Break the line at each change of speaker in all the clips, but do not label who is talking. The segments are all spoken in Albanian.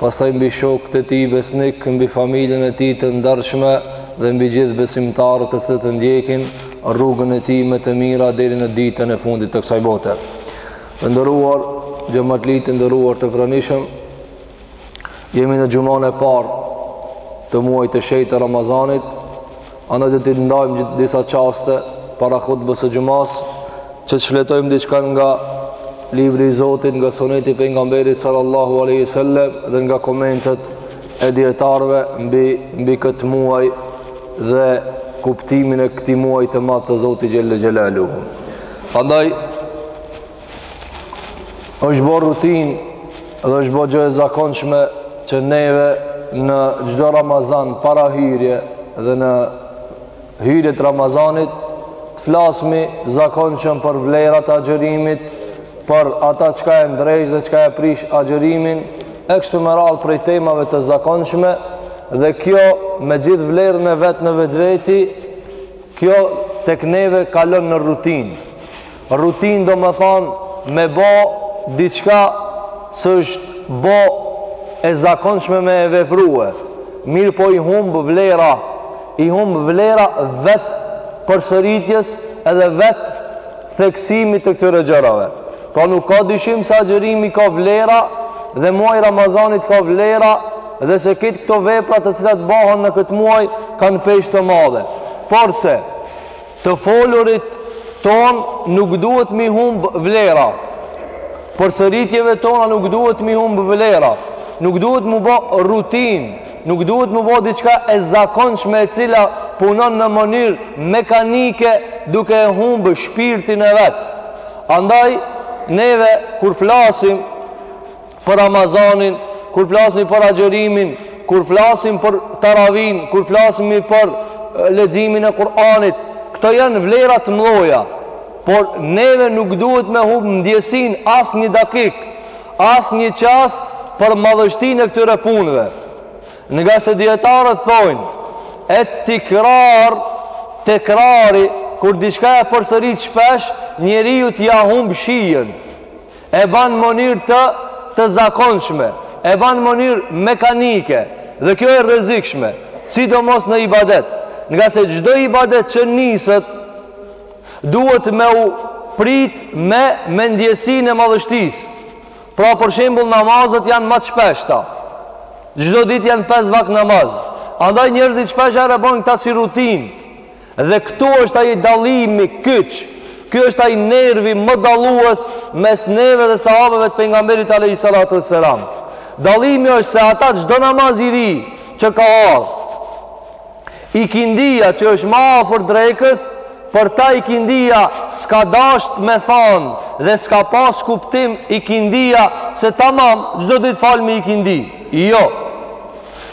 pastaj mbi shokët e tij besnikë, mbi familjen e tij të ndershme dhe mbi gjithë besimtarët e cilët e ndjekin rrugën e tij me të mira deri në ditën e fundit të kësaj bote. Të nderuar xhematlinj, të nderuar të pranishëm, jemi në xhumën e parë të muajit të shenjtë të Ramazanit, Andaj do t'i ndajmë disa çaste para hutbes së xhumasë, që të shfletojmë diçka nga libri i Zotit, nga suneti i pejgamberit sallallahu alaihi wasallam dhe nga komentet e dijetarëve mbi mbi këtë muaj dhe kuptimin e këtij muaji të madh të Zotit xhelle xhelaluhu. Andaj është bo rutinë dhe është bo gjo e zakonshme që neve në çdo Ramazan para hyrje dhe në hyrje të Ramazanit të flasmi zakonshëm për vlerat e agjerimit për ata çka e ndreq dhe çka e prish agjerimin e kështu me radhë prej temave të zakonshme dhe kjo me gjithë vlerën e vet në vetveti kjo tek neve kalon në rutinë Rutinë domethanë me bo diçka se është bo e zakonshme me e veprue, mirëpo i humb vlera, i humb vlera vetë përsëritjes edhe vetë theksimit të këtyre gjërave. Pra nuk ka dyshim se agjërimi ka vlera dhe muaji i Ramazanit ka vlera dhe se kitë këto vepra të cilat bahen në këtë muaj kanë peshë të madhe. Porse, Të folurit tonë nuk duhet m'i humb vlera. Përsëritjeve tona nuk duhet m'i humb vlera. Nuk duhet mu bo rutinë, nuk duhet mu bo diçka e zakonshme e cila punon në mënyrë mekanike duke e humb shpirtin e vet. Andaj neve kur flasim për Ramazanin, kur flasim për agjërimin, kur flasim për taravinë, kur flasim për leximin e Kur'anit, këto janë vlera të mëdha. Por neve nuk duhet me humb ndjesinë as një dakik, as një çast për madhështinë e këtyre punëve. Ngase dijetarët thonë, et tikrar tekrari kur diçka e përsërit shpesh, njeriut ia humb shijen. e ban mënyrë të zakonshme, e ban mënyrë mekanike, dhe kjo e rrezikshme, sidomos në ibadet, ngase çdo ibadet që niset, duhet me u prit me me ndjesinë e madhështisë, pra për shembul namazet janë ma të shpeshta, çdo ditë janë 5 vak namaz, andaj njerëzit shpesh e bojnë këta si rutinë, Dhe këtu është ai dallimi kyç, ky është ai nervi më dallues mes neve dhe sahabeve të pejgamberit alejhi salatu ves selam. Dallimi është se ata çdo namaz i ri që ka ardhë ikindija që është ma afër drekës, për ta ikindija s'ka dashtë me thanë dhe s'ka pas kuptim ikindija se tamam çdo ditë falmi ikindi. Jo.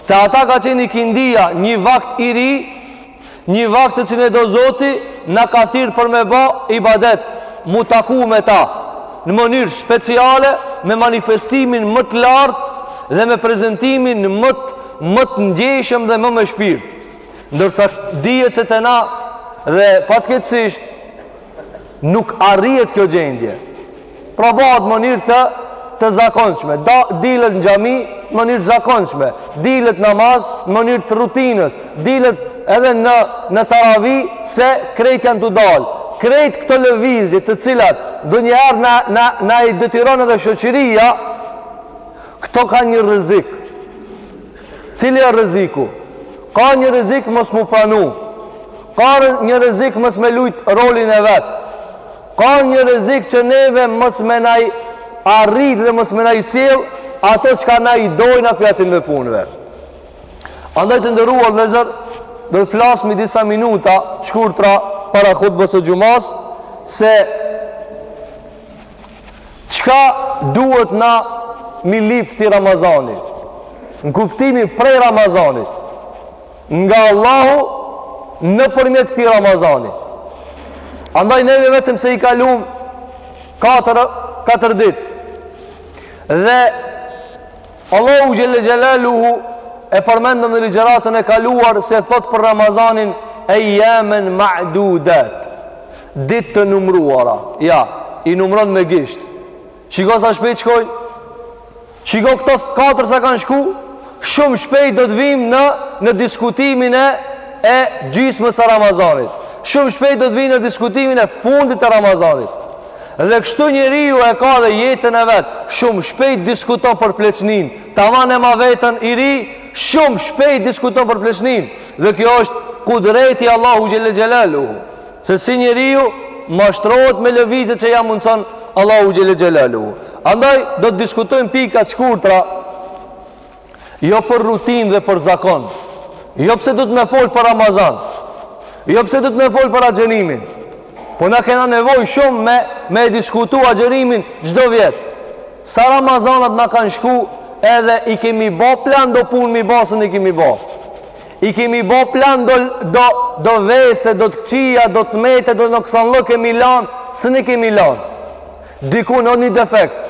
Te ata ka qenë ikindija një vakt i ri Një vakt të cilin e do zoti na ka thirrë për me ba ibadet, m'u taku me ta, në mënyrë speciale me manifestimin më të lartë dhe me prezentimin më të më të ndjeshëm dhe më me shpirt. Ndërsa dihet se te na dhe fatkeqësisht Nuk arrihet kjo gjendje. Pra bëhet mënyrë të të zakonshme. Da, dilet në xhami në mënyrë të zakonshme. Dilet namaz në mënyrë të rutinës. Dilet edhe në në taravi se krejt janë tu dalë. Krejt këto lëvizje të cilat ndonjëherë na na na i detyron edhe shoqëria, këto kanë një rrezik. Cili është rreziku? Ka një rrezik mos m'u pranu. Ka një rrezik mos me lujt rolin e vet. Ka një rrezik që neve mos me na i arrit dhe mos me na i sjell ato çka na i dojna për atin me punëve. Andaj të nderuar vëllezër, do të flasmi disa minuta t'shkurtra para hutbes së xhumasë, se Çka duhet na m'i lyp këtij Ramazani? Në kuptimin prej Ramazanit. Nga Allahu nëpërmjet këtij Ramazani. Andaj neve vetëm se i kalum 4, 4 ditë. Dhe Allahu xhelle xhelaluhu e përmendëm në ligjëratën e kaluar se thotë për Ramazanin ejamen ma'dudat. Ditë të numruara. Ja, i numron me gisht. Shiko sa shpejt shkojn. Shiko këto katër sa kanë shku, shumë shpejt do të vijm në në diskutimin e e gjysmës së Ramazanit. Shumë shpejt do të vijm në diskutimin e fundit të Ramazanit. Dhe kështu njeriu e ka edhe jetën e vet, shumë shpejt diskuton për pleqninë, taman e ma veten i ri, shumë shpejt diskuton për pleqninë, dhe kjo është kudreti i Allahut xhelle xhelaluhu, se si njeriu mashtrohet me lëvizjet që ia mundëson Allahu xhelle xhelaluhu. Andaj do të diskutojmë pika të shkurtra Jo për rutinë dhe për zakon. Jo pse duhet me fol për Ramazan. Jo pse duhet me fol për agjerimin. Po na kena nevojë shumë me e diskutu agjerimin çdo vjet. Sa Ramazana na kanë shku edhe i kemi bo plan do punë m'i ba, s'jena i kemi bo. I kemi bo plan do do do vese do të këqija do të mete do noksanllëke m'i lan, s'jena i kemi lan. Diku o një defekt.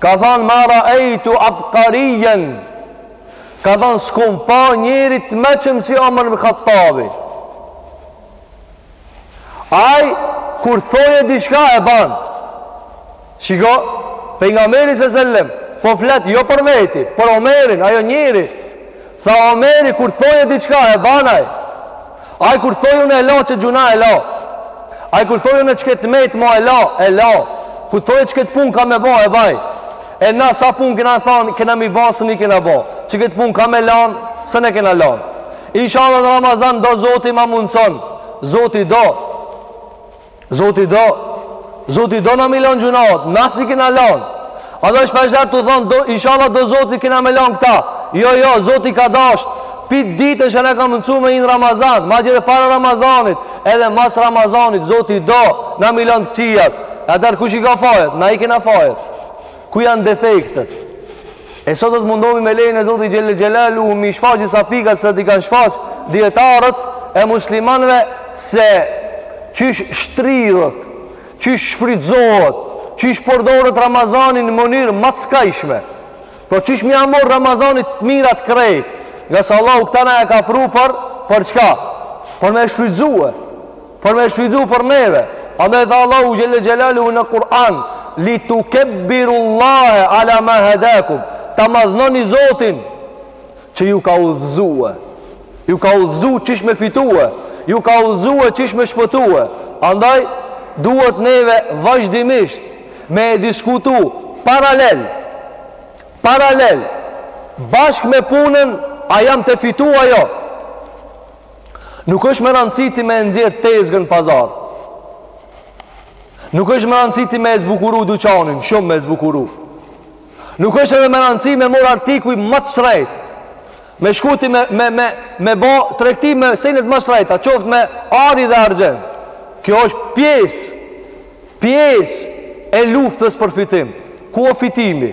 Ka than ma raeitu abkarijen Ka than s'kum pa njeri të mençëm si Omer ibn Khattabi Aj kur thoje diçka e ban Shiko Pejgamberi alejhi selam Po flet jo për veti Për Omerin ajo njeri Tha Omeri kur thoje diçka e banaj Aj kur thoje unë e la qët gjynah e la Aj kur thoje unë e qket t'met ma e la e la Kur thoje qket pun ka me ba e baj E na sa pun kena than kena m'i ba, s'jena i kena ba Qikët pun ka me lan s'jena e kena lan Inshallah në Ramazan do zoti ma mundëson Zoti do Zoti do, Zoti do na m'i lon gjynahet, na s'i kena lan. A do është pa sherr të thonë, do, inshallah do Zoti kena m'i lan këta. Jo, jo, Zoti ka dasht, pi ditën që na ka mundsu me hi n' Ramazan, madje edhe para Ramazanit, edhe mas Ramazanit, Zoti do, na m'i lon të këqijat. E atëherë, kush i ka fajet? Na i kena fajet. Ku janë defektet? E sot do të mundohemi me lejen e Zotit Xhel-le Xhelaluhu m'i shfaq disa pika se ç'i kanë shfaq dijetarët e muslimanve se qysh shtrydhet, qysh shfrytëzohet, qysh përdoret Ramazani në mënyrë ma të skajshme. Po qysh m'ia morr Ramazanit të mirat krejt, ngase Allahu këta na e ka pru për, për çka? Për me e shfrytëzue. Për me e shfrytëzu për neve. Andaj tha Allahu Xhel-le Xhelaluhu në Kur'an, li tukebbiru Allahe ala ma hedakum, ta madhnoni Zotin, që ju ka udhëzue, ju ka udhëzu qysh me fitue, ju ka udhëzue qysh me shpëtue. Andaj, duhet neve vazhdimisht me e diskutu paralel, paralel, bashk me punën, a jam tu fitu a jo. Nuk është me rëndësi ti me e nxjerr tezgën n'pazar. Nuk është me rëndësi ti me e zbukuru dyqanin, shumë me e zbukuru. Nuk është edhe me rëndësi me morr artikuj ma të shtrejt. Me shku ti me me me me ba tregti me senet ma t'shtrejta, qoftë me ari dhe argjend. Kjo është pjesë pjesë e luftës për fitim. Ku o fitimi?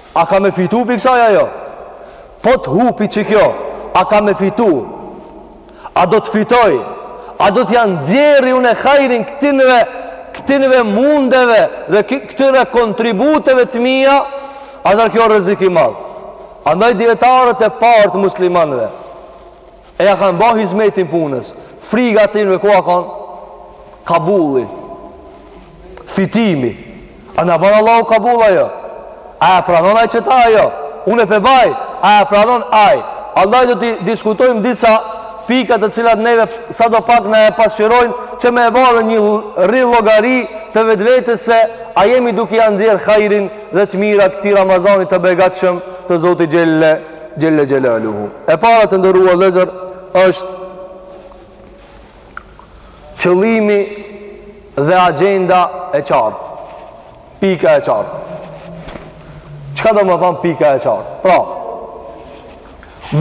A ka me fitu për kësaj ajo? Po të hupi që kjo, a kam me fitu? A do të fitoj? A do t'ia nxjerri unë hajrin këtinve, këtinve mundeve dhe këtyre kontributeve të mia? A është kjo rrezik i madhë? Andaj dijetarët e parë të muslimanëve E ia kanë ba hyzmetin punës Frika e atynve u ka kanë Kabulli Fitimi A na ban Allahu kabull a jo A e pranon ai qëta a jo Unë e pe baj A e pranon ai Andaj do t'i diskutojmë disa pika të cilat neve sado pak na e pasqyrojnë që me e bërë një llogari të vetvetes se a jemi duke ia nxjerrë hajrin dhe të mirat këtij Ramazani të begatshëm të Zotit Xhele xhele xhelaluhu e para të nderuar vëllezër është qëllimi dhe agjenda e qartë pika e qartë çka domethënë pika e qartë pra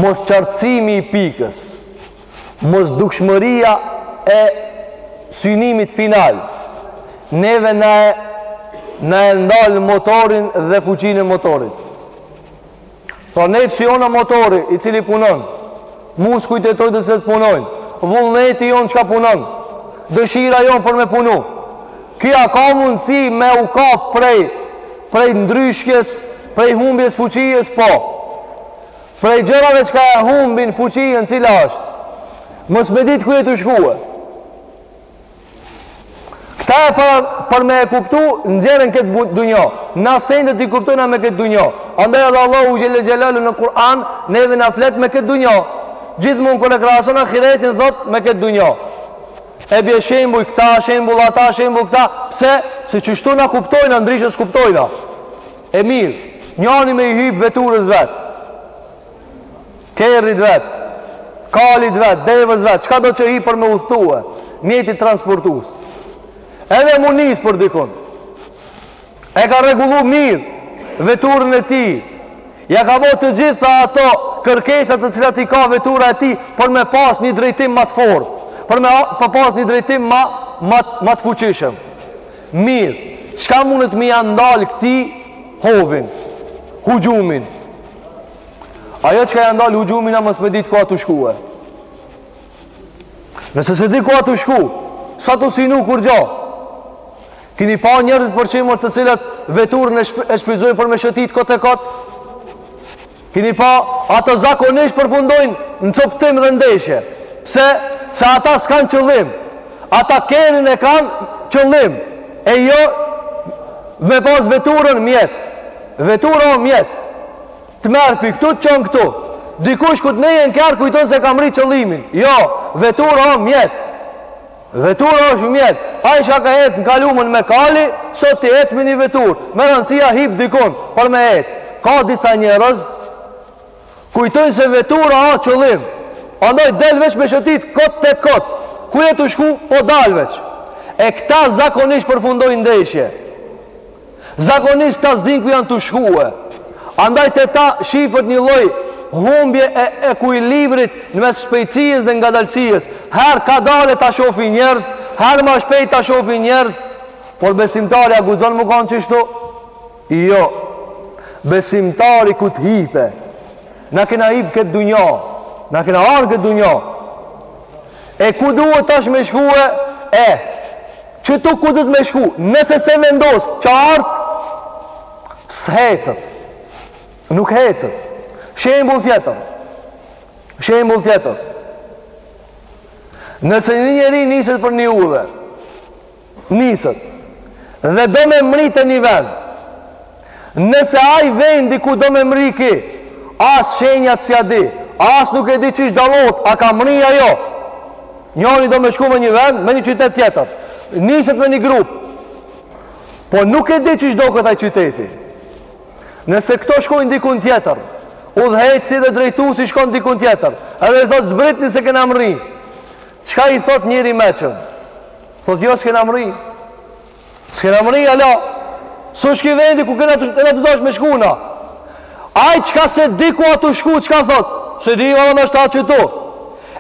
mosqartësimi i pikës mosdukshmëria e synimit final neve na e na e ndal motorin dhe fuqinë e motorit Pra nefsi jonë a motori i cili punon, muskujt e tonë të cilët punojnë, vullneti jonë çka punon, dëshira jonë për me punu, kjo ka mundësi me u kap prej, prej ndryshkjes, prej humbjes fuqies, po. Prej gjërave çka ia humbin fuqien cila është, mos me ditë ku je tu shkue. Këta e për, për me e kuptu nxjerrim këtë dunja. Na sendet i kuptojna me këtë dunja. Andaj edhe Allahu Xhele Xhelaluhu në Kur'an neve na flet me këtë dunja. Gjithmonë kur e krahason ahiretin thotë me këtë dunja. E bje shembull këta, shembull ata, shembull këta. Pse? Se qështu na kuptojna, ndryshe s'kuptojna. E mirë, njani me i hyp veturës vet. Kerrit vet, kalit vet, devës vet, çkado që hip për me udhëtue, mjetit transportus. Edhe mu nisë për dikun. E ka rregullu mirë veturën e tij. Ia ka bo të gjitha ato kërkesa të cilat i ka vetura e tij për me pas një drejtim ma të fortë. Për me për pas një drejtim ma, ma, ma të fuqishëm. Mirë, çka mundet me ia ndalë këtij hovin, huxhumin, Ajo çka ja ndal huxhumin a mos me ditë ku a tu shkue. Nëse s'e di ku a tu shku, s'a tu synu kurgjo. Kini pa njerëz për shembull të cilat veturën e, shp e shfrytëzojnë për me shëtit kot e kot? Kini pa ata zakonisht përfundojnë në coptim dhe ndeshje. Se, se ata s'kanë qëllim. Ata kerrin e kanë qëllim. E jo me pas veturën mjet. Vetura o mjet. Të merr pi këtu, të çon këtu. Dikush kur të nejë në kerr kujton se ka mrri qëllimin. Jo, vetura o mjet. Vetura është mjet. Ai çka ka ec në kalumën me kali, sot ti ec me një vetur. Me rëndësi a hip dikun, për me ecë. Ka disa njerëz, kujtojnë se vetura o qëllim. Andaj del veç me shëtit, kot e kot. Ku je tu shku, po dal veç. E këta zakonisht përfundojnë ndeshje. Zakonisht ta s'din ku janë tu shkue. Andaj te ta shifet një lloj humbje e ekuilibrit në mes shpejtësisë dhe ngadalësisë. Herë kadale ta shofi njerëz, herë ma shpejt ta shofi njerëz. Por besimtari a guxon m'u kanë qështu? Jo. Besimtari kur t'hipe. Na kena hip n'këtë dunja. Na kena ardh n'këtë dunja. E ku duhet tash me shkue? E, Qëtu ku duhet me shku, nëse s'e vendos qartë, s'hecet. Nuk hecet. Shembull tjetër. Shembull tjetër. Nëse një njeri niset për një udhë, niset, dhe do me mrri një vend, Nëse ai vendi ku do me mrri ky, as shenjat s'ja di, as nuk e di çish dallohet, a ka mrri a jo. Njoni do me shku me një vend, me një qytet tjetër. Niset me një grup. Po nuk e di çish doket ai qyteti. Nëse këto shkojnë dikun tjetër, udhëheqësi dhe drejtuesi shkon dikun tjetër, edhe i thot zbritni se kena mrri. Çka i thot njeri i meçëm? Thot jo s'kena mrri. S'kena mrri ala S'osht ky vendi ku kena të tu dash me shku na Ai çka s'e di ku a tu shku çka thot S'e di valla ndoshta a qëtu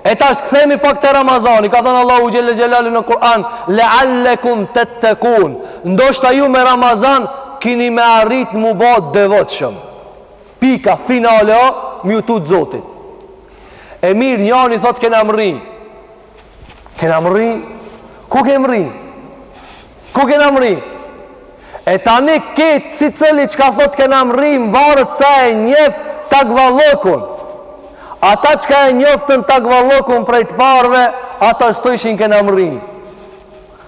E tash kthemi pak te Ramazani Ka thënë Allahu Xhelle Xhelalu në Kur'an Leallekum tettekun Ndoshta ju me Ramazan Kini me arrit m'u ba devotshëm Pika finale o m'ju tut Zotit E mirë njani thot kena mrri Kena mrri? Ku kem mrri? Ku kena mrri? E tani ketë secili çka thot kena mrri, mvaret sa e njef takvallokun. Ata çka e njoftën takvallokun prej të parëve, ata s'thoshin kena mrri.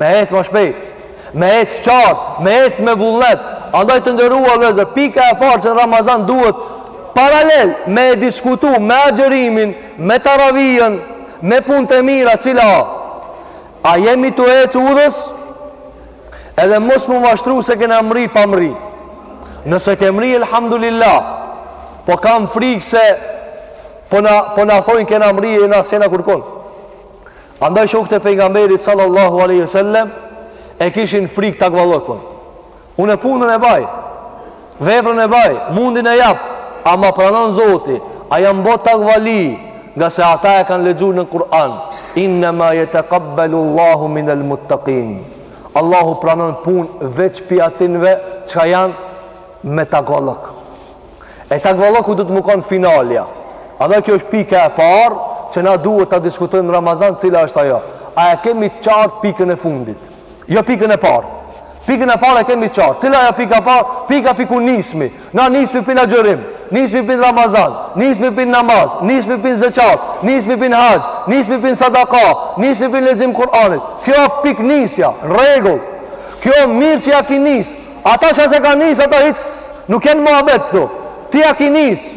Me ec ma shpejt, me ec qartë, me ec me vullnet. Andaj të nderuar vëllezër, pika e parë që në Ramazan duhet paralel me e diskutu me agjerimin, me taravijën, me punë të mira, cila a? A jemi tu ec udhës? Edhe mos mu mashtru se kena mrri pa mrri. Nëse ke mrri, elhamdulillah, po kam frikë se po na, po na thojnë kena mrri e na s'jena kurkon. Andaj shokët e pejgamberit sallallahu alaihi wasallam e kishin frikë takvallokun. Unë punën e baj, veprën e baj, mundin e jap, a ma pranon Zoti, a jam bo takvali, ngase ata e kanë lexuar në Kur'an, inna ma yataqabbalu Allahu min al-muttaqin. Allahu pranon punë veç pi atinve çka janë me takvallok. E takvalloku duhet me kon finalja. Edhe kjo është pika e parë që na duhet ta diskutojmë në Ramazan cila është ajo. A e kemi qartë pikën e fundit. Jo pikën e parë. Pikën e parë e kemi qartë. Cila ajo pika e parë? Pika pi ku nismi. Na nismi pi n'agjërim. Nismi pi n'Ramazan. Nismi pi n'namaz. Nismi pi n'zeqat. Nismi pi n'haxh. Nismi pi n'sadaka. Nismi pi n'lexim Kur'anit. Kjo pikënisja. N'rregull. Kjo mirë që ja ki nisë. Ata ça s'e kan nis ata hiç nuk jenë muhabet këtu. Ti ja ki nis.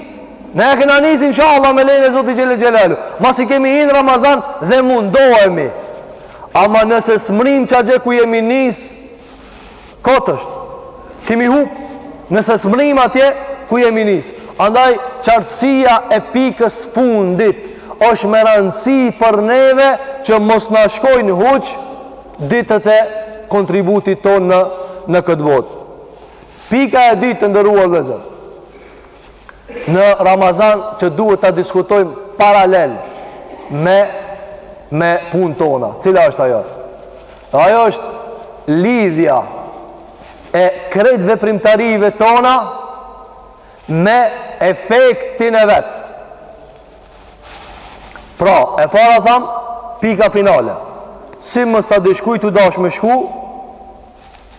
Ne ja kena nis inshallah me lejen e Zotit xhelle xhelalu. Masi kemi hin Ramazan dhe mundohemi. Ama nëse s'mrrim qatje ku jemi nis kot është. Kemi hup nëse s'mrrim atje ku jemi nis. Andaj qartësia e pikës fundit është me rëndësi për neve që mos na shkojnë huq ditët e kontributit tonë në, në këtë botë. Pika e dytë të nderuar vllezër, në Ramazan që duhet ta diskutojmë paralel me, me punët tona. Cila është ajo? Ajo është lidhja e krejt veprimtarive tona me efektin e vet. Pra, e para thamë, pika finale. Se mos ta dish ku je tu dash me shku,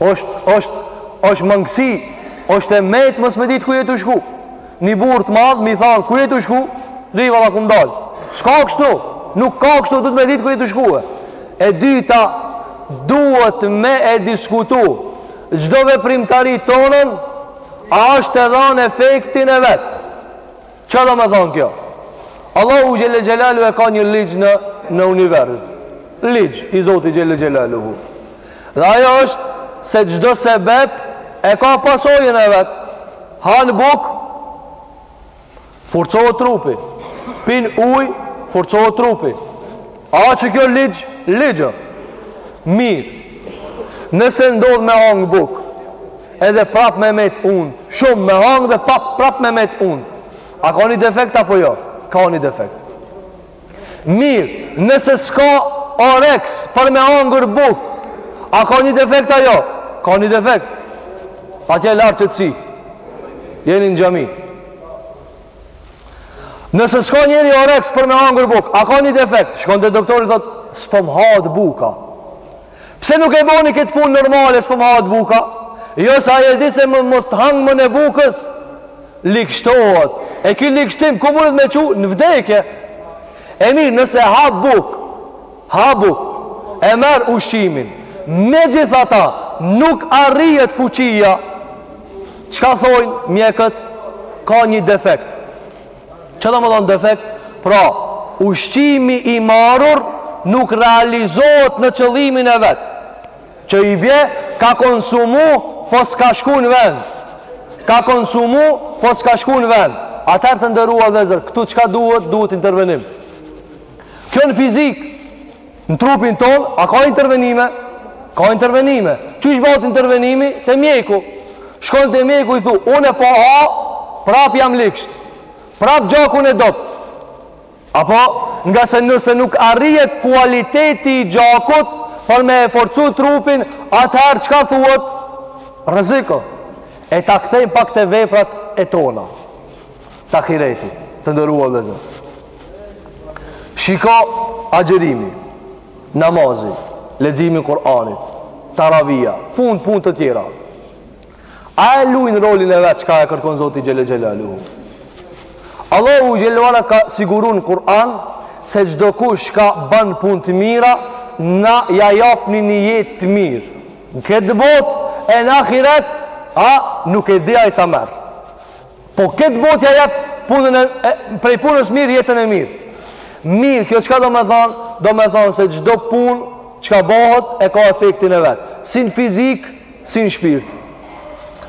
është, është, është mangësi, është e metë mos me ditë ku je tu shku. Një burrë të madh, me i thanë, ku je tu shku, dhe valla kum dal. S'ka kështu, nuk ka kështu, duhet me ditë ku je tu shku. E dyta, duhet me e diskutu, çdo veprimtari tonën, a është tu e dhanë efektin e vet. Çfarë domethonë kjo? Allahu xhelle xhelalu e ka një ligj në në univers. Ligj i Zotit xhelle xhelalu. Dhe ajo është se çdo sebep e ka pasojën e vet. Han buk forcohet trupi. Pin ujë forcohet trupi. A është kjo logjikë, logjikë. Mirë. Nëse ndodh me hangër bukë, edhe prap me met un, shumë me hangër dhe prap prap me met un. A ka një defekt apo jo? Ka një defekt. Mirë, nëse s'ka oreks për me hangër bukë, a ka një defekt a jo? Ka një defekt. Atje lart qetësi? Jeni në xhami. Nëse s'ka njeri oreks për me hangër bukë, a ka një defekt? Shkon te doktori thotë, s'po më hahet buka. Pse nuk e boni këtë punë normale, s'po më hahet buka? Jo se ai e di se me mos të hangmen e bukës, ligshtohet. E ky ligshtim, ku mundet me çu? Në vdekje. E mirë, nëse ha bukë, Ha bukë, e merr ushqimin. Megjithata, nuk arrihet fuqia. Çka thojnë mjekët? Ka një defekt. Çka domethanë defekt? Pra, ushqimi i marrur nuk realizohet në qëllimin e vet. Që i bje ka konsumu, po s'ka shku në vend. Ka konsumu, po s'ka shku në vend. Atëherë të nderuar vllezër, këtu çka duhet? Duhet intervenim. Kjo në fizikë, në trupin tonë, a ka intervenime? Ka intervenime. Qysh bëhet intervenimi te mjeku? Shkon te mjeku i thu, unë po ha, prap jam ligsht. Prap gjakun e dobët. Apo ngase nëse nuk arrihet kualiteti i gjakut për me e forcu trupin, atëherë çka thuhet? Rrezikon. E ta kthejmë pak te veprat e tona. T'ahiretit, të nderuar vllezër. Shiko agjerimi, namazi, leximi i Kur'anit, taravia, punë punë të tjera. A e luajn rolin e vet çka e kërkon Zoti xhel xhelalu? Allahu xhelala ka siguru në Kur'an se çdokush çka ban punë të mira, na ja japim një jetë të mirë. Në këtë botë e në ahiret, a nuk e di ai sa merr. Po në këtë botë ja jep punën e, e prej punës mirë jetën e mirë. Mirë, kjo çka domethanë? Domethanë se çdo punë çka bëhet e ka efektin e vet. Si në fizik, si në shpirt.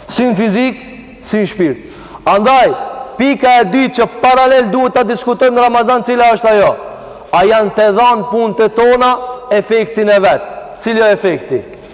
Si në fizik, si në shpirt. Andaj, pika e dytë që paralel duhet ta diskutojmë në Ramazan, cila është ajo? A janë tu dhanë punët e tona efektin e vet? Cili është efekti?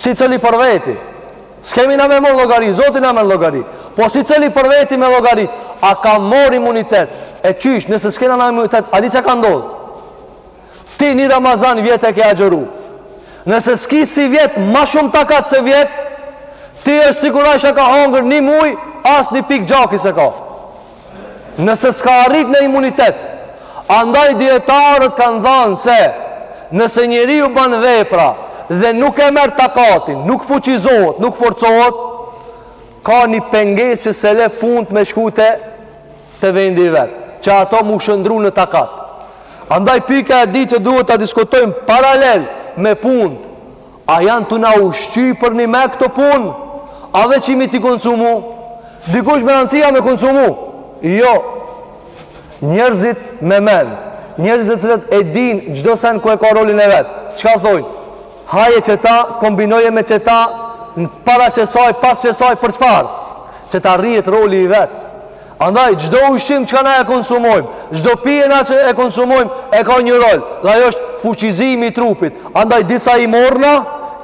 Secili për veti S'kemi na me morr llogari Zoti na merr llogari Po secili për veti me llogari A ka morr imunitet E qysh nëse s'kena na imunitet A di çka ndodh Ti një Ramazan vjet e ke agjeru Nëse s'ki sivjet Ma shumë takat se vjet Ti është sikur ai çka ka hangër një muj As një pik gjaki s'e ka Nëse s'ka arrit në imunitet. Andaj dijetarët kanë dhanë se nëse njeriu bën vepra dhe nuk e merr takatin, nuk fuqizohet, nuk forcohet, ka një pengesë që s'e le punën me shku te vendi i vet, që ato m'u shëndrru në takat. Andaj pika e dytë që duhet ta diskutojmë paralel me punët A janë tu na ushqy përnime këto punë? A veç jemi t'i konsumu? Dikush me rëndësi a me konsumu? Jo. Njerëzit me men. Njerëzit të cilët e dinë çdo sen ku e ka rolin e vet. Çka thojnë? Haje qeta, kombinoje me qeta, para qësaj, pas qësaj, për çfarë? Që t'arrihet roli i vet. Andaj, çdo ushqim çka na e konsumojmë, çdo pije na që e konsumojmë, e ka një rol, dhe ajo është fuqizimi i trupit. Andaj, disa i morrna,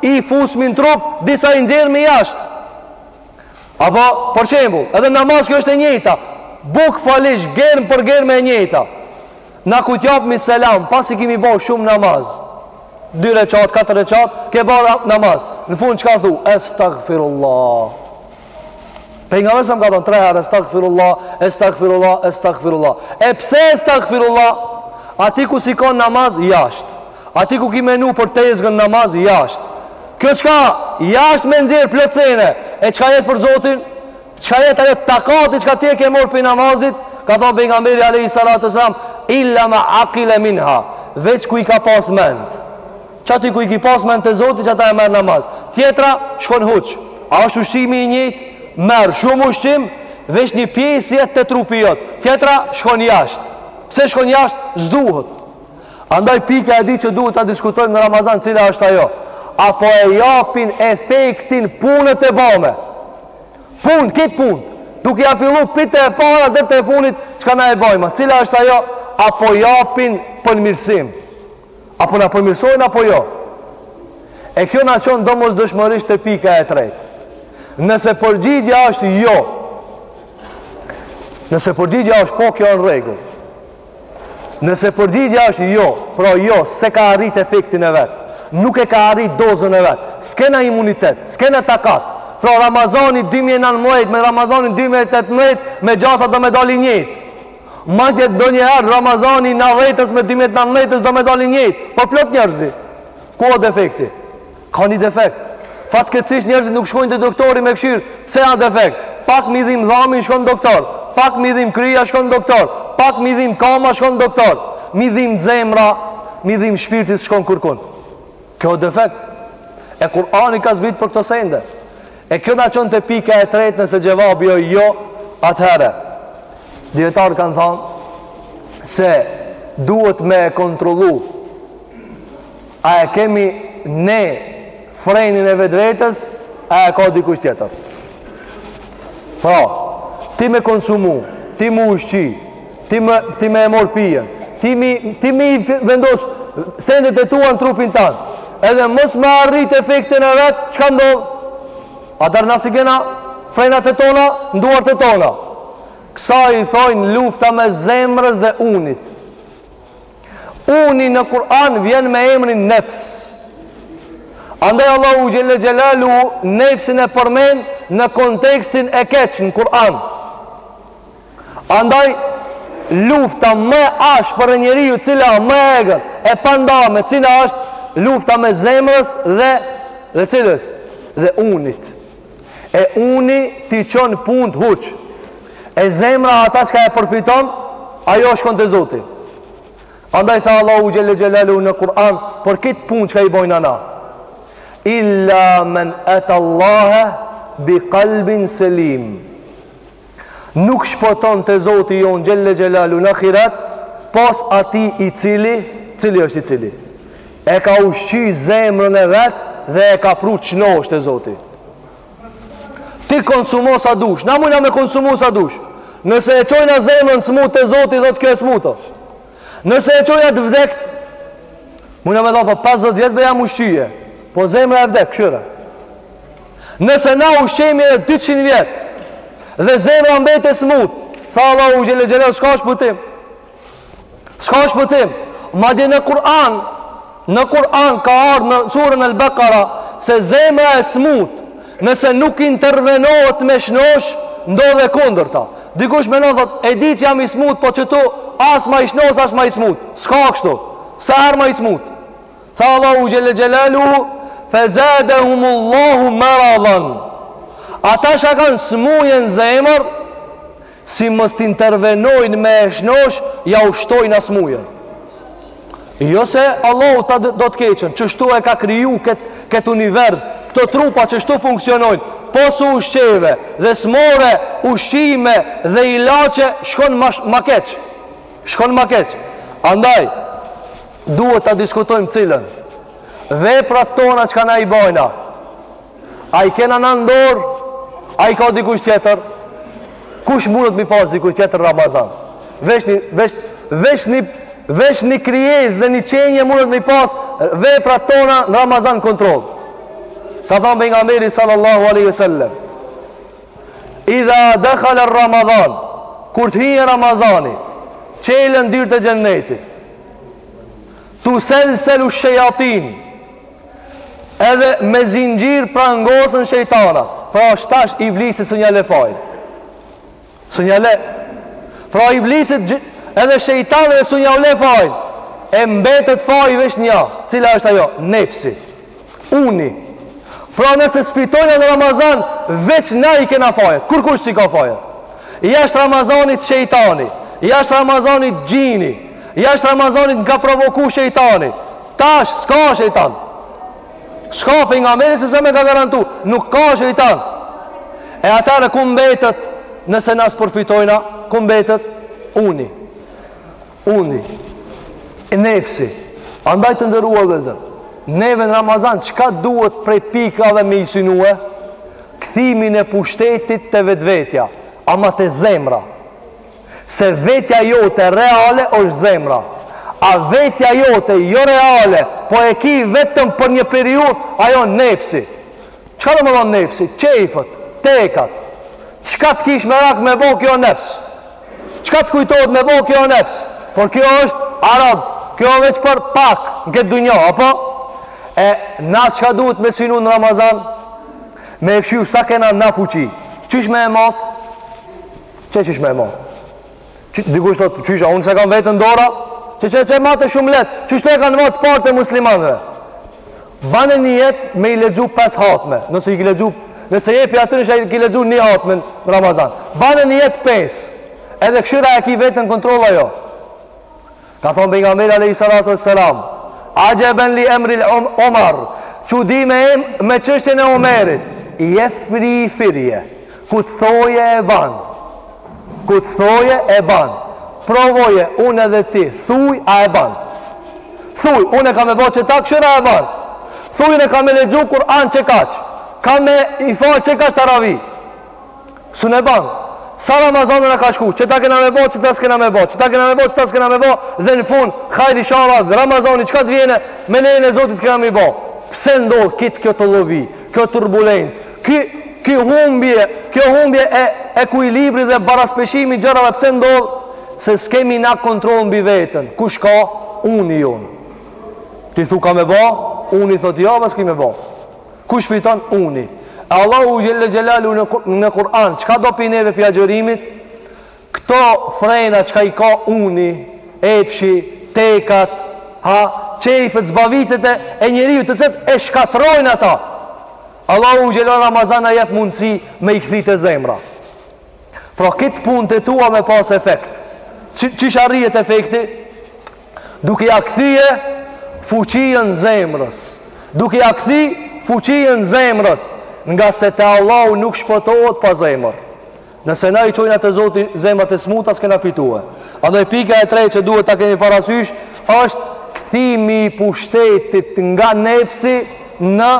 i fusmi në trup, disa i nxjerrmi jashtë. Apo, për shembull, edhe namaz kjo është e njëjta, bukvalisht, germë për germe e njëjta. Na kur t'japmi selam, pasi kemi ba shumë namaz. Dy reqat, katër reqat, ke ba namaz. Në fund çka thu, estagfirullah. Pejgamberi s.a. ka thënë tre herë estagfirullah, estagfirullah, estagfirullah. E pse estagfirullah? Aty ku s'i kan n'namaz jashtë. Aty ku ki menu për tezgën n'namaz jashtë. Kjo çka jashtë me nxjerr plotësene, e çka jet për Zotin? Çka jet ajo takati çka ti e ke marr pej namazit? Ka thënë pejgamberi alayhi salatu selam illa ma aqila minha, veç ku i ka pas mend. Qaty ku i ki pas mend te Zoti qata e merr n'namaz. Tjetra shkon huç. A është ushqimi i njëjtë? Merr shumë ushqim, veç një pjesë jet te trupi jot. Tjetra shkon jashtë. Pse shkon jashtë? S'duhet. Andaj pika e dytë që duhet ta diskutojmë në Ramazan, cila është ajo? A po e japin efektin punët e bame? Punë, krejt punët. Duke ja fillu pi te e para deri te e funit, çka na e bajma? Cila është ajo? A po japin përmirësim? A po na përmirësojnë apo jo? E kjo na çon domosdoshmërisht te pika e tretë. Nëse përgjigja është jo. Nëse përgjigja është po, kjo n'rregull. Nëse përgjigja është jo, pra jo, s'e ka arrit efektin e vet. Nuk e ka arrit dozën e vet. S'kena imunitet, s'kena takat. Pra Ramazani 2019 me Ramazanin 2018 me gjasa do me dalë i njëjtë. Madje ndonjëherë Ramazani i nadhjetës me dymijë e nantëmdhetës do me dalë i njëjtë, për plot njerëzi. Ku o defekti? Ka një defekt. Fatkeqësisht njerëzit nuk shkojnë te doktori me kshyr, pse a defekt? Pak m'i dhim dhami shkon n' doktor, pak m'i dhim kryja shkon n' doktor, pak m'i dhim kama shkon n' doktor, m'i dhim zemra, m'i dhim shpirti s'shkon kurkun. Kjo o defekt. E Kurani ka zbrit për këto sende. E kjo na çon te pika e tretë nëse xhevabi o jo, atëherë dijetarët kanë thënë se duhet me e kontrollu a e kemi ne frenin e vetvetes a e ka dikush tjetër. Pra, ti me konsumu, ti mu ushqi, Ti me, ti me e marr pijen. Ti mi, ti mi vendos sendet e tua në trupin tan. Edhe mos me arrit efektin e vet, çka ndodh? Atëherë na s'i kena frenat e tona, n'duart e tona. Kësaj i thojnë lufta mes zemrës dhe unit. Uni në Kur'an vjen me emrin nefs. Andaj Allahu Xhelle Xhelaluhu nefsin e përmen në kontekstin e keq në Kur'an. Andaj lufta ma e ashpër për njeriun cila ma e egër e pandame cila është lufta mes zemrës dhe dhe cilës dhe unit e uni t'i çon punët huq e zemra ata çka e përfiton ajo është shkon te Zoti andaj tha Allahu Xhelle Xhelaluhu në Kur'an për kitë punë çka i bojnë ana illa men et Allahe bi kalbin selim Nuk shpëton te Zoti jonë Xhelle Xhelaluhu në Ahiret pos atij i cili, cili është i cili? E ka ushqy zemrën e vet dhe e ka pru shnosh te Zoti. Ti konsumo sa dush, na mujna me konsumu sa dush. Nëse e çojna zemrën smut te Zoti, thotë kjo e smutë o. Nëse e çojmë të vdekt, mujna me thonë, po 50 vjetë be jam ushqy, po zemra e vdek, kqyre. Nëse na ushqehemi 200 vjetë, dhe zemra mbet e smut, tha Allahu Xhelle Xhelle, s'ka shpëtim. S'ka shpëtim. Madje në Kur'an, Në Kur'an ka ardhë në surën El Bekara se zemra e smutë nëse nuk intervenohet me shnosh, ndodhë e kundërta. Dikush menon thotë, e di që jam i smutë, po qetu as ma i shnoshë, as ma i smutë. S'ka kështu, sa herë ma i smutë. Tha Allahu Xhelle Xhelaluhu, fe zade humullahu meradhan. Ata që kanë smujen n'zemër, Si mos të intervenojnë me e shnosh, jau shton atë smujen. Jo se Allahu ta do të keqen, çështu e ka kriju kët kët univers. Këto trupa çështu funksionojnë. Po s'u ushqeve dhe s'more ushqime dhe ilaçe shkon ma keq. Shkon ma keq. Andaj duhet ta diskutojmë cilën veprat tona çka na i bajna A i kena në n'dorë? A i ka dikush tjetër? Kush mundët me i pas dikush tjetër Ramazan? Veç një, veç, veç një, veç një krijesë dhe një qenje mundët me i pas veprat tona në Ramazan n'kontroll. Ka thonë pejgamberi salallahu alejhi ve selem. Idha dehale Ramazan, kur të hyje Ramazani, çelen dyrt e xhennetit, tuselselu shejatin, Edhe me zinxhir prangosen shejtanat. Pra tash iblisit s'un ia le fajin. S'un ia le. Pra iblisit edhe shejtanëve s'un ia le fajin. E mbetet faji veç një. Cila është ajo? Nefsi. Uni. Pra nëse s'fitojna në Ramazan, veç na i kena fajet. Kurkush s'i ka fajet. Jashtë Ramazanit shejtani. Jashtë Ramazanit xhini. Jashtë Ramazanit n'ka provoku shejtani. Tash s'ka shejtan. S'ka, pejgamberi a.s. më ka garantu, nuk ka shejtan. E atëherë ku mbetet nëse na s'përfitojna, ku mbetet? Uni. Uni. Nefsi. Andaj të nderuar vllezër. Neve në Ramazan, çka duhet prej pikave me i synue? Kthimin e pushtetit te vetvetja, ama te zemra. Se vetja jote reale është zemra. A vetja jote jo reale që e ki vetëm për një periudhë, ajo nefsi. Çka domethonë nefsi? Qejfet, tekat. Çka të kish merak me bo ky o nefs? Çka të kujtohet me bo ky o nefs? Por kjo është arab, kjo është veç për pak, në këtë dynja, apo? E na çka duhet me synu në Ramazan? Me e kshyr sa kena na fuqi. Qysh me e matë? Qe qysh me e matë? Dikush thotë qysh a, unë s'e kam veten n'dorë a? Qe qe e mate shumë lehtë, qysh e kanë matë të partë e muslimanëve? Bane nijet me i lexu pes hatme, nëse i lexu, nëse je prej atyne që e ki lexu një hatme në Ramazan. Bane nijet pes, edhe kshyr a e ki veten n'kontroll a jo. Ka thonë pejgamberi alejhi salatu vesselam, "Axheben li emri Omar", çudi me em me çështjen e Omerit, jefri firje, kur t'thoje e ban. Kur t'thoje e ban. Provoje unë edhe ti, thuj a e ban. Thuj, unë e kam me ba qeta, kshyr a e ban. Thuj unë e kam me lexu Kur'an qekaq. Kam me i fal qekaq teravi. S'un e ban. Sa Ramazan na ka shku, qeta kena me bë, qeta s'kena me bë, qeta kena me bë, qeta s'kena me bë dhe në fund hajr inshallah Ramazani çka të vjen me lejen e Zotit kena me bë. Pse ndodh kit kjo tollovi, kjo turbulencë, ky ky humbje, kjo humbje e ekuilibrit dhe baraspeshimit gjërave pse ndodh se s'kemi na kontroll mbi veten. Kush ka? Uni jonë. Ti thu ka me bë? Uni thotë jo, s'ki me bë. Kush fiton uni E Allahu Xhelle Xhelaluhu në, në Kur'an Çka do pi neve pi agjërimit Këto frena çka i ka uni Epshi Tekat Ha Qejfet zbavitjet e, e njeriut të cilat E shkatrojnë ata Allahu Xhelle Ramazan na jep mundësi Me i kthy te zemra Pra këto punët e tua me pas efekt Qysh arrijet efekti? Duke ja kthye fuqien zemrës Duke ja kthy fuqien zemrës Ngase te Allahu nuk shpëtohet pa zemër Nëse na i çojna te Zoti zemrat e smuta s'kena fitue Andaj pika e tretë që duhet ta kemi parasysh është kthimi i pushtetit nga nefsi në,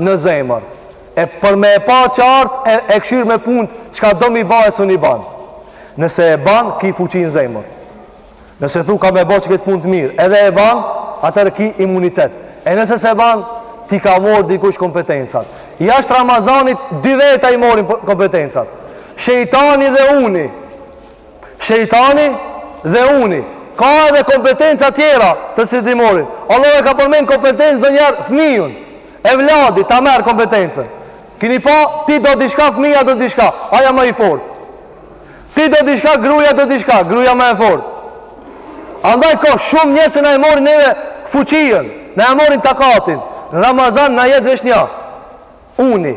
në zemër E për me e pa qartë e, e kshyr me punë, çka do me i ba e s'un i ban. Nëse e ban, ki fuqi n'zemër. Nëse thu kam me ba që këtë punë të mirë, edhe e ban, atëherë ki imunitet. E nëse s'e ban, t'i ka morr dikush kompetencat. Jashtë Ramazanit, dy veta i morrin kompetencat. Shejtani dhe uni. Shejtani dhe uni. Ka edhe kompetenca tjera të cilat t'i morrin. Allahu e ka përmen kompetencë ndonjëherë fmijun. Evladi ta merr kompetencën. Kini pa, ti do diçka, fmija do diçka. Ai a ma i fort. Ti do diçka, gruja do diçka. Gruja ma e fort. Andaj ka shumë njerëz që na e morrin neve fuqien. Na e morrin takatin. Ramazan na jet veç nja. Uni.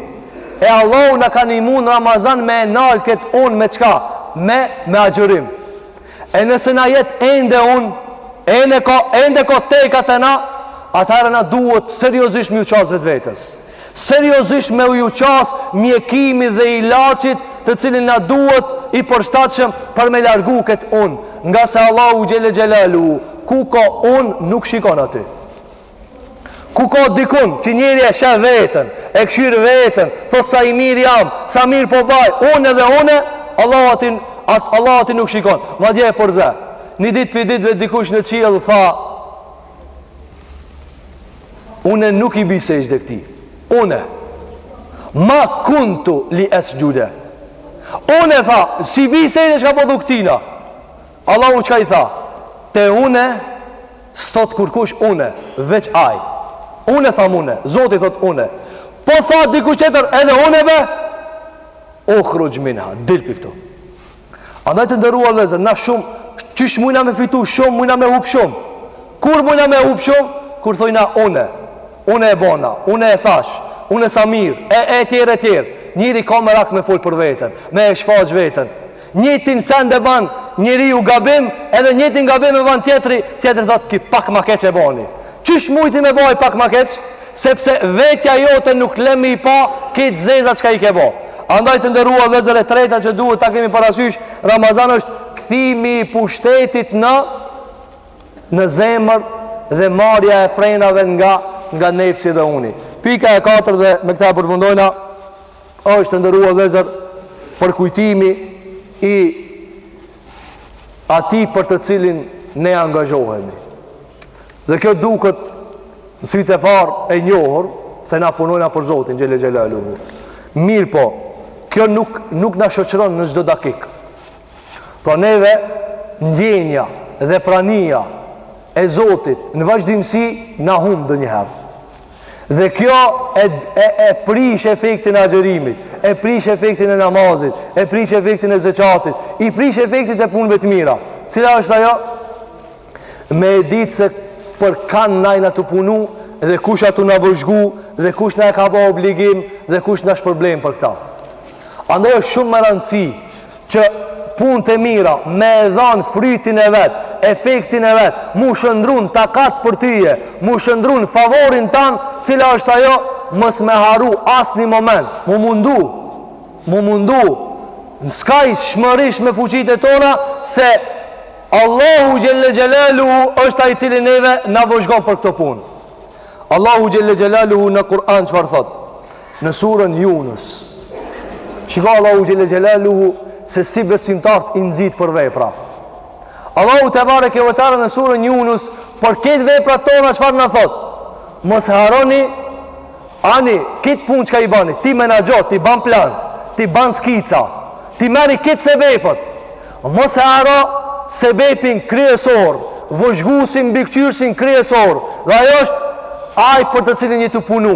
E Allahu na ka ndihmu në Ramazan me e nal këtë unë me çka? Me, me agjërim. E nëse na jet ende unë, ende ka, ende ka teka te na, atëherë na duhet seriozisht me iu qas vetvetes. Seriozisht me iu qas mjekimit dhe ilaçit të cilin na duhet i përshtatshëm për me largu këtë unë. Ngase Allahu xhelle xhelaluhu, ku ka unë nuk shikon aty. Ku ka dikun që njeri e shef veten, e kshyr veten, thot sa i mirë jam, sa mirë po baj, une dhe une, Allahu aty, at, Allahu aty nuk shikon, madje e përze. Një dit pi ditve dikush në qiell, tha, une nuk i bi sexhde këti, une, ma kuntu li esxhude, une tha, s'i bi sexhde çka po thu këtina, Allahu çka i tha, Te Unë s'thot kurkush Unë, veç Ai. Unë tham Unë, Zoti thot Unë. Po tha dikush tjetër edhe Unë be? Uhruxh minha, dil pi këtu. Andaj të nderuar vllezër, na shumë, qysh mujna me fitu shumë, mujna me hup shumë. Kur mujna me hup shumë? Kur thojna une, une e bona, une e thash, une sa mirë, e e tjerë e tjerë. Njeri ka merak me fol për veten, me e shfaq veten. Njëjtin send e ban njeriu gabim edhe njëjtin gabim e ban tjetri, tjetri thotë ky pak ma keq e boni. Qysh mujti me bo pak ma keq? Sepse vetja jote nuk le me i pa këto të zeza çka i ke bo. Andaj të nderuar vllezër e treta që duhet ta kemi parasysh Ramazan është kthimi i pushtetit në në zemër dhe marrja e frenave nga nga nefsi dhe uni. Pika e katërt dhe me këtë e përfundojna Është të nderuar vllezër përkujtimi i atij për të cilin ne angazhohemi. Dhe kjo duket në sy të parë e njohur se na punojmë për Zotin xhelle xhelaluhu. Mirëpo, kjo nuk, nuk na shoqëron në çdo dakikë. Pra neve ndjenja dhe prania e Zotit në vazhdimësi na humb ndonjëherë. Dhe kjo e, e, e prish efektin e agjerimit, e prish efektin e namazit, e prish efektin e zeqatit, i prish efektit e punëve të mira. Cila është ajo? Me e ditë se për kanë na jena tu punu dhe kush â tu na vëzhgu dhe kush na e ka ba obligim dhe kush na shpërblen për këta. Andaj është shumë me rëndësi që punët e mira me e dhanë frytin e vet, efektin e vet, mu shëndrru n'takat për tyje, mu shëndrru n'favorin tand, cila është ajo, mos me harru asnjë moment, mu mundu, mu mundu, skajshmërisht me fuqitë e tona, se Allahu xhelle xhelaluhu është ai i cili neve na vëzhgon për këto punë. Allahu xhelle xhelaluhu në Kur'an çfarë thotë, në suren Junus. Shiko Allahu xhelle xhelaluhu se si besimtarët i nxit për vepra. Allahu tebareke ve teala në suren Junus për këto veprat tona çfarë na thotë? Mos harroni ani këtë punë çka i bani, ti menaxhon, ti ban plan, ti ban skica, ti merr këto sebepet. Mos e harro sebepin kryesor, vëzhguesin, mbikëqyrësin kryesor. Dhe ajo është ai për të cilin je tu punu.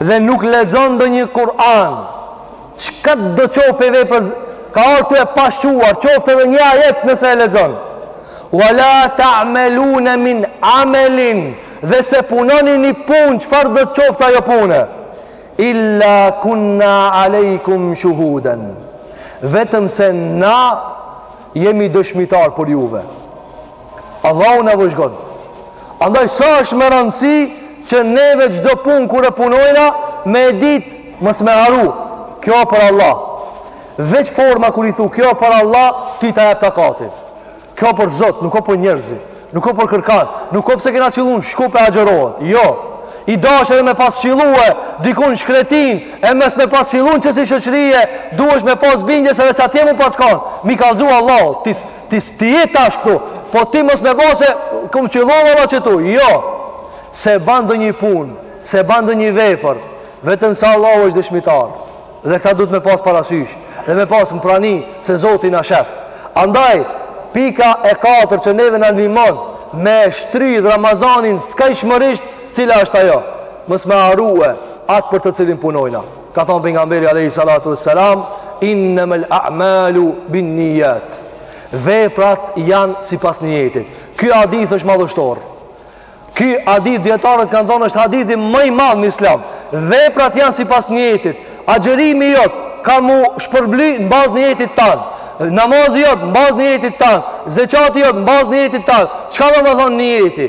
dhe nuk lexon ndonjë Kur'an, çka do të qoftë për vepër, ka ardhur e pashquar, qoftë edhe një ajet nëse e lexon. Wala ta'maluna min amalin, dhe s'e punoni një punë, çfarë do të qoftë ajo punë? Illa kunna aleikum shuhudan. Vetëm se na jemi dëshmitar për juve. Allahu na vëzhgon. Andaj sa është me rëndësi që neve çdo punë kur e punojna me e ditë, mos me haru. Kjo për Allah. Veç forma kur i thu kjo për Allah, ti ta jap takatin. Kjo për Zot, nuk ka për njerëzit, nuk ka për kërkan, nuk ka pse kena qëllun n'Shkup e agjërohet. Jo. I dash edhe me pas qëllue, dikun n'shkretinë, e mos me pas qëllun që si shoqërie, duhesh me pas bindje se edhe qatje mu pas kanë. Mi kallzu Allahu, ti Ti ti je tash këtu, po ti mos me ba se kam qëllova valla qëtu. Jo. Se ban ndonjë punë, se ban ndonjë vepër, vetëm se Allahu është dëshmitar. Dhe këta duhet me pas parasysh, dhe me pas në prani se Zoti na shef. Andaj pika e katër që neve na ndihmon me shtrydh Ramazanin skajshmërisht, cila është ajo? Mos me harrue atë për të cilin punojna. Ka thënë pejgamberi alayhi salatu wassalam, "Inna mal a'malu bin niyat." Veprat janë sipas niyetit. Ky hadith është madhështor. Ky hadith dietarët kanë thënë është hadithi më i madh në Islam. Veprat janë sipas niyetit. Agjërimi jot ka mu shpërbly në bazë niyetit tan. Namazi jot në bazë niyetit tan. Zekati jot në bazë niyetit tan. Çka do me thonë niyeti?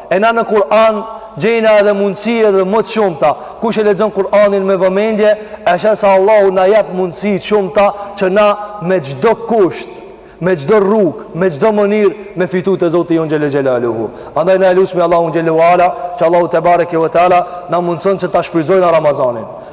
E na në Kur'an gjejna edhe mundësi edhe ma të shumta. Kush e lexon Kur'anin me vëmendje, e sheh se Allahu na jep mundësi të shumta që na me çdo kusht, me çdo rrugë, me çdo mënyrë me fitu te Zoti jonë Xhele Xhelaluhu. Andaj na e lusmi Allahun Xhele ue Ala, që Allahu tebareke ve teala na mundson që ta shfryzojna Ramazanin.